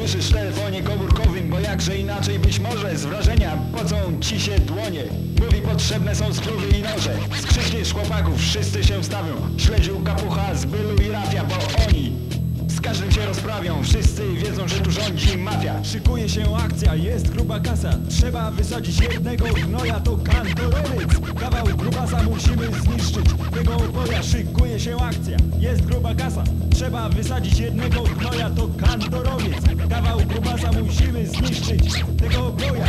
słyszysz telefonie komórkowym, bo jakże inaczej być może z wrażenia pocą ci się dłonie. Mówi potrzebne są skrówy i noże. Skrzykniesz chłopaków, wszyscy się wstawią. Śledził kapucha z bylu i rafia, bo oni z każdym się rozprawią. Wszyscy wiedzą, że tu rządzi mafia. Szykuje się akcja, jest gruba kasa Trzeba wysadzić jednego gnoja, to kantorowiec Oboja szykuje się akcja, jest gruba kasa. Trzeba wysadzić jednego gnoja, to kantorowiec. Kawał grubasa musimy zniszczyć. Tego oboja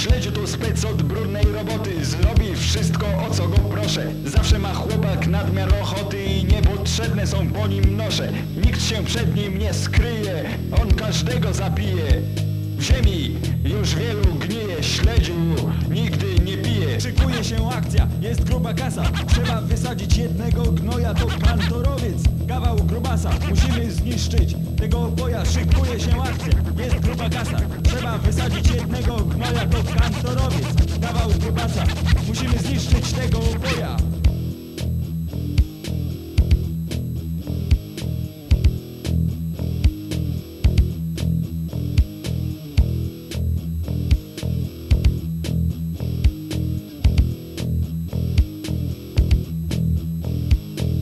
Śledziu to spec od brudnej roboty. Zrobi wszystko o co go proszę. Zawsze ma chłopak nadmiar ochoty I niepotrzebne są po nim nosze. Nikt się przed nim nie skryje On każdego zabije W ziemi już wielu gnije Śledziu nigdy nie pije. Szykuje się akcja, jest gruba kasa. Trzeba wysadzić jednego gnoja, to kantorowiec Kawał grubasa, musimy zniszczyć Tego oboja szykuje się akcja, jest gruba kasa. Trzeba wysadzić jednego Kawał musimy zniszczyć tego oboja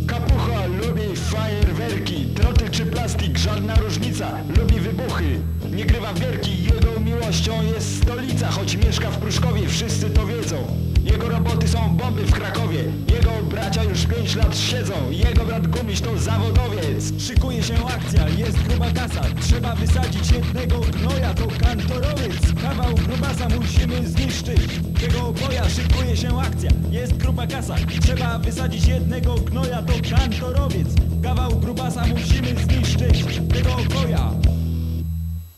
Kapucha lubi fajerwerki. Troty czy plastik, żadna różnica. Lubi wybuchy, nie grywa w gierki. Jego miłością jest stolica Choć mieszka w Pruszkowie, wszyscy to wiedzą. Jego roboty są bomby w Krakowie. Jego bracia już pięć lat siedzą. Jego brat Gumiś to zawodowiec. Szykuje się akcja, jest gruba kasa. Trzeba wysadzić jednego gnoja, to kantorowiec. Kawał grubasa musimy zniszczyć. Tego oboja szykuje się akcja, jest gruba kasa. Trzeba wysadzić jednego gnoja, to kantorowiec. Kawał grubasa musimy